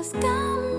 Mientras caminaba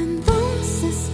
entonces